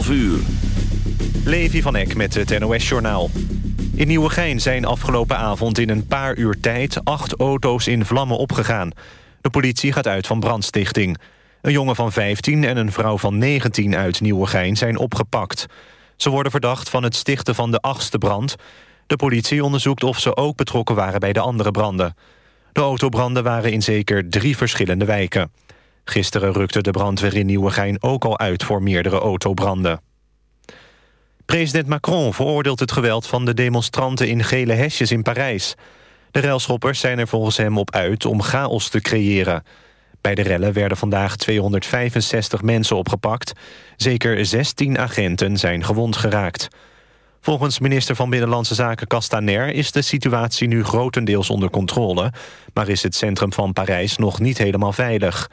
11 uur. Levi van Eck met het NOS-journaal. In Nieuwegein zijn afgelopen avond in een paar uur tijd... acht auto's in vlammen opgegaan. De politie gaat uit van brandstichting. Een jongen van 15 en een vrouw van 19 uit Nieuwegein zijn opgepakt. Ze worden verdacht van het stichten van de achtste brand. De politie onderzoekt of ze ook betrokken waren bij de andere branden. De autobranden waren in zeker drie verschillende wijken. Gisteren rukte de brandweer in Nieuwegein ook al uit voor meerdere autobranden. President Macron veroordeelt het geweld van de demonstranten in gele hesjes in Parijs. De railschoppers zijn er volgens hem op uit om chaos te creëren. Bij de rellen werden vandaag 265 mensen opgepakt. Zeker 16 agenten zijn gewond geraakt. Volgens minister van Binnenlandse Zaken Castaner... is de situatie nu grotendeels onder controle... maar is het centrum van Parijs nog niet helemaal veilig.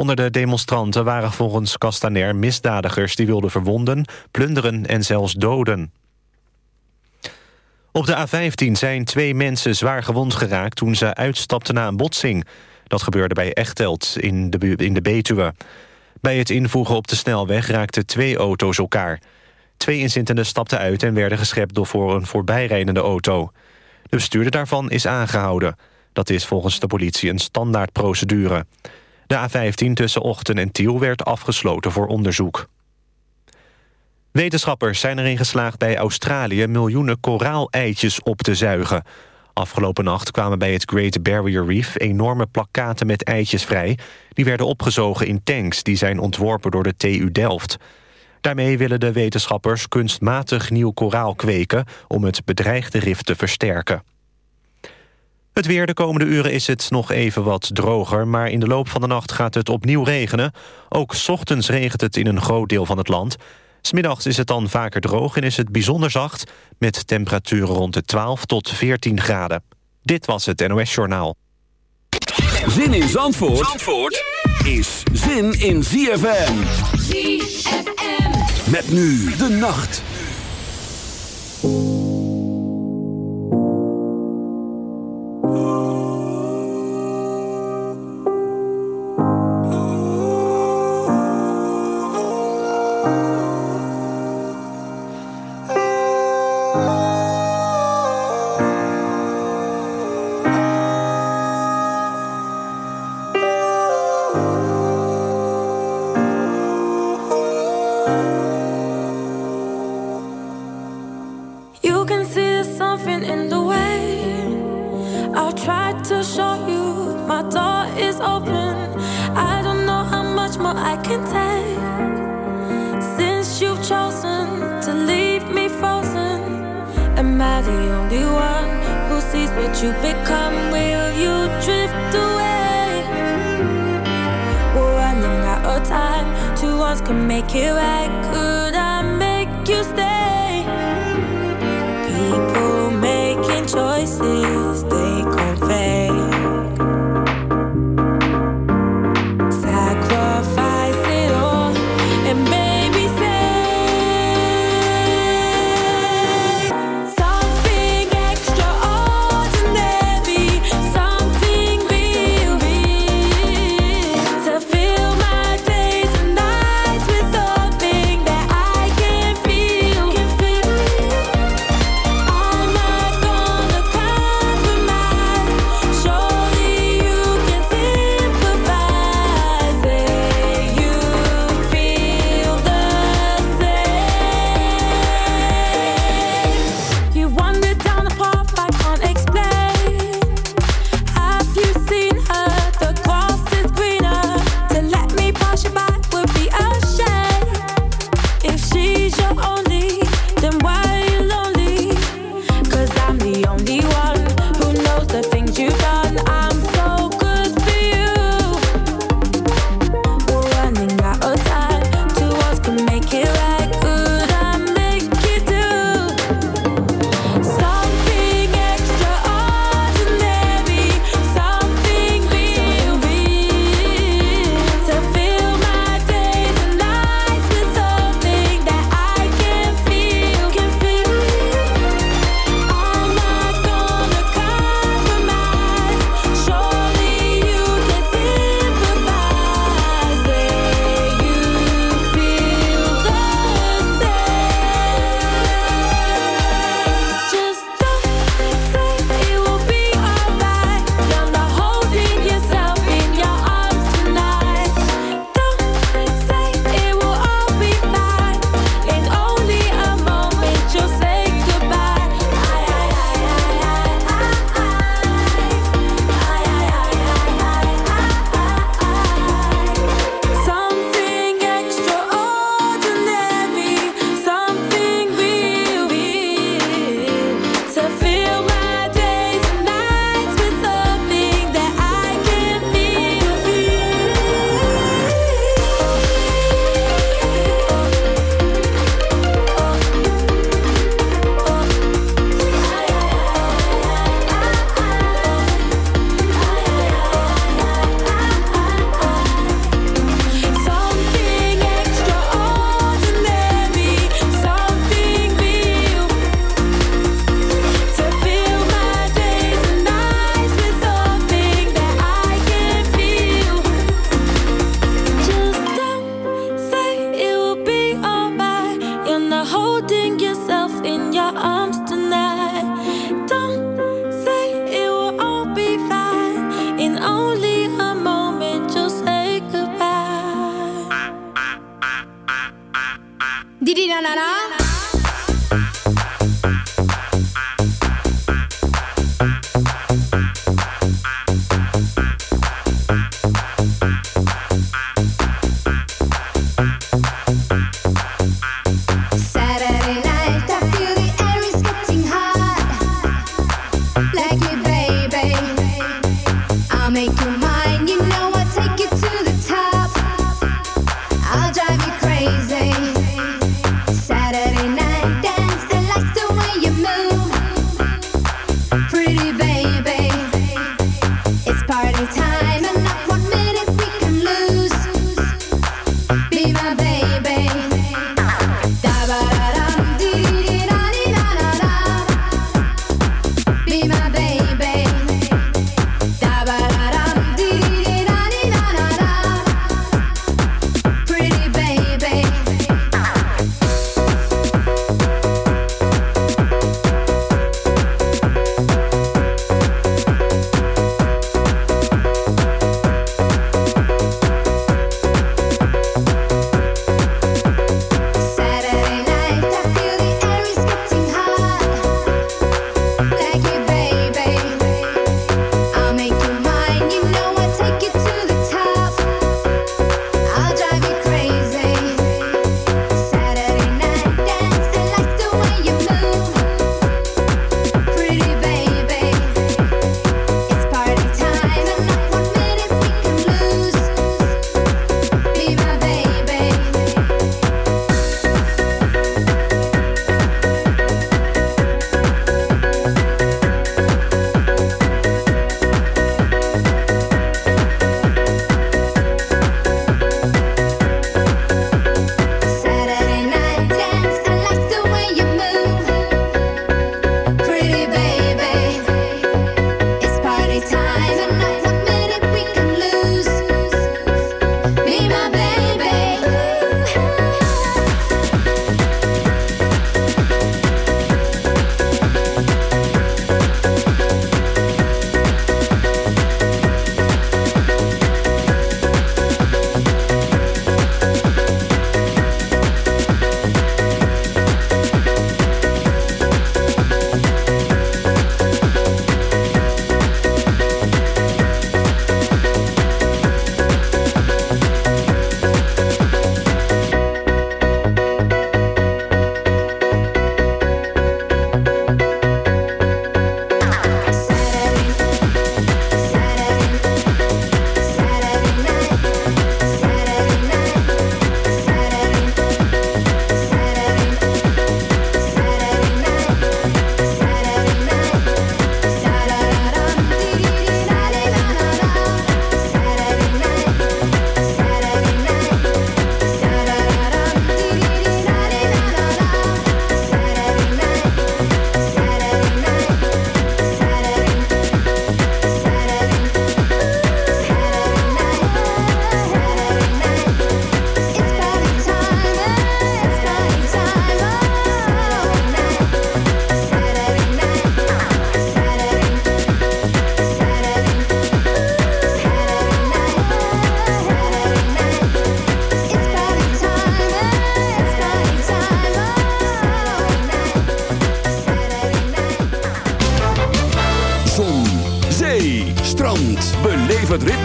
Onder de demonstranten waren volgens Castaner misdadigers... die wilden verwonden, plunderen en zelfs doden. Op de A15 zijn twee mensen zwaar gewond geraakt... toen ze uitstapten na een botsing. Dat gebeurde bij de, in de Betuwe. Bij het invoegen op de snelweg raakten twee auto's elkaar... Twee inzittenden stapten uit en werden geschept door voor een voorbijrijdende auto. De bestuurder daarvan is aangehouden. Dat is volgens de politie een standaardprocedure. De A15 tussen Ochten en Tiel werd afgesloten voor onderzoek. Wetenschappers zijn erin geslaagd bij Australië... miljoenen koraaleitjes op te zuigen. Afgelopen nacht kwamen bij het Great Barrier Reef... enorme plakkaten met eitjes vrij. Die werden opgezogen in tanks die zijn ontworpen door de TU Delft... Daarmee willen de wetenschappers kunstmatig nieuw koraal kweken... om het bedreigde rif te versterken. Het weer de komende uren is het nog even wat droger... maar in de loop van de nacht gaat het opnieuw regenen. Ook ochtends regent het in een groot deel van het land. Smiddags is het dan vaker droog en is het bijzonder zacht... met temperaturen rond de 12 tot 14 graden. Dit was het NOS Journaal. Zin in Zandvoort, Zandvoort is zin in ZFM. ZFM. Met nu de nacht.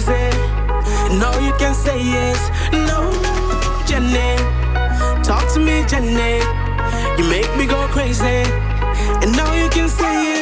phrase you can say it, no, Jenny. Talk to me, Jenny. You make me go crazy. And now you can say it.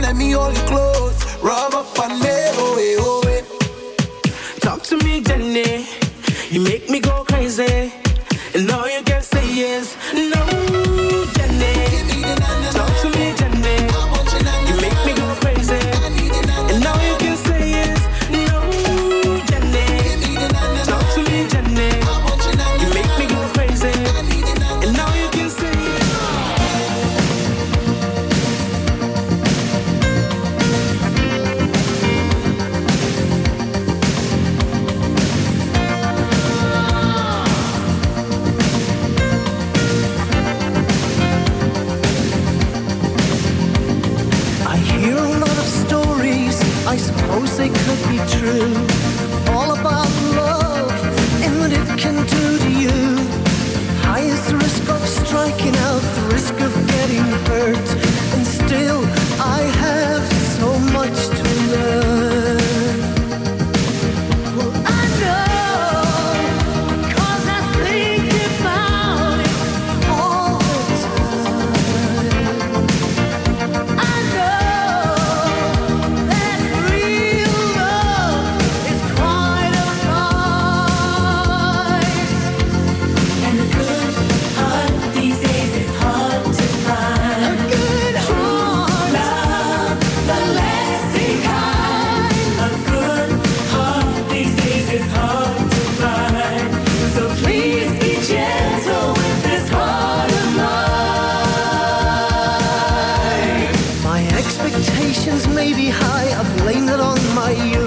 let me hold you close. Rub up on high, I've blamed it on my youth.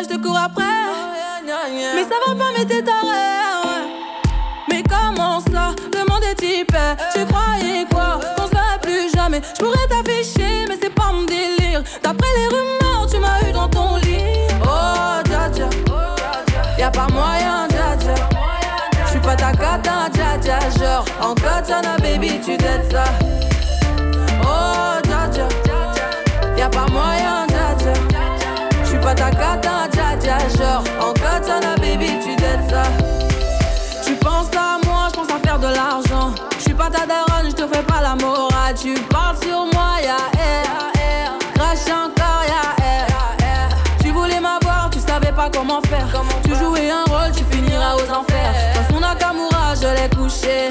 Je te cours après. Mais ça va pas, mais t'es taré. Mais comment ça Le monde est type. Tu croyais quoi Qu'on se plus jamais. Je pourrais t'afficher, mais c'est pas mon délire. D'après les rumeurs, tu m'as eu dans ton lit. Oh, dja dja. Y'a pas moyen, dja dja. J'suis pas ta cata, dja dja. Genre, en katana, baby, tu t'aides ça. Ta cata, dja dja. Genre, en katana, baby, tu t'aides ça. Tu penses à moi, je pense à faire de l'argent. Je suis pas ta daronne, je te fais pas la morale. Tu parles sur moi, ya air. Crash encore, ya air. Tu voulais m'avoir, tu savais pas comment faire. tu jouais un rôle, tu finiras aux enfers. Dans son Nakamura, je l'ai couché.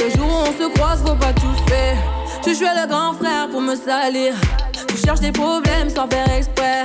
Le jour où on se croise, faut pas tout faire. Tu jouais le grand frère pour me salir. Tu cherches des problèmes sans faire exprès.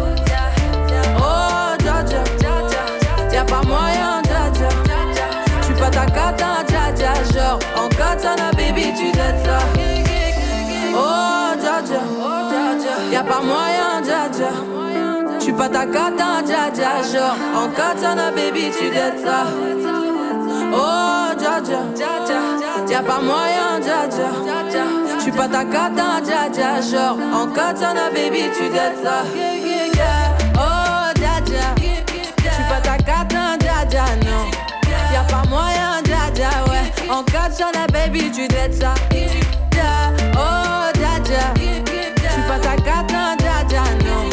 Baby, tu ça. Oh, dja. Y'a pas moyen, dja. Tu pas ta cata, dja dja. Genre, en katana, baby, tu dettes ça. Oh, dja dja. Y'a pas moyen, dja. Tu pas ta cata, dja dja. Genre, en katana, baby, tu ça. Oh. Tu pas ta non. Y'a pas moyen, dja. En cas de baby, tu dettes ça. Oh, da, da. J'suis pas ta carte, hein, non.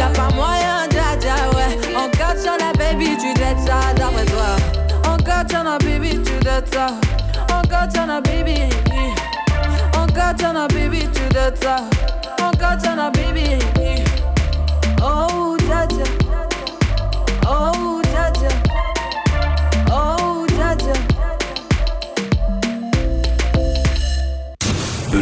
Y'a pas moyen, da, da, ouais. En cas de baby, tu dettes ça, d'après toi. En cas de baby, tu dettes ça. En cas de baby. En cas de baby, tu dettes ça. En cas de baby.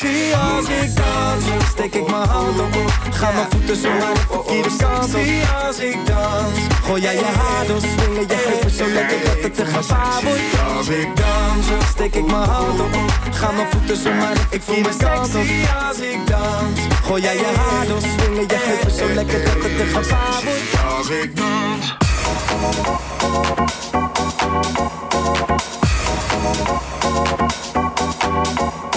sexy als ik dans. Steek ik mijn hand op. Ga mijn voeten zo maar de verkeerde kant op. als ik dans. Gooi jij je haar door, swingen je heupen zo lekker dat het te gevaar wordt. Als ik dans, steek ik mijn hand op. Ga mijn voeten zo maar de verkeerde kant op. als ik dans. Gooi jij je haar door, swingen je heupen zo lekker dat het te gevaar wordt. Als ik dans. I'm sick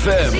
ZFM.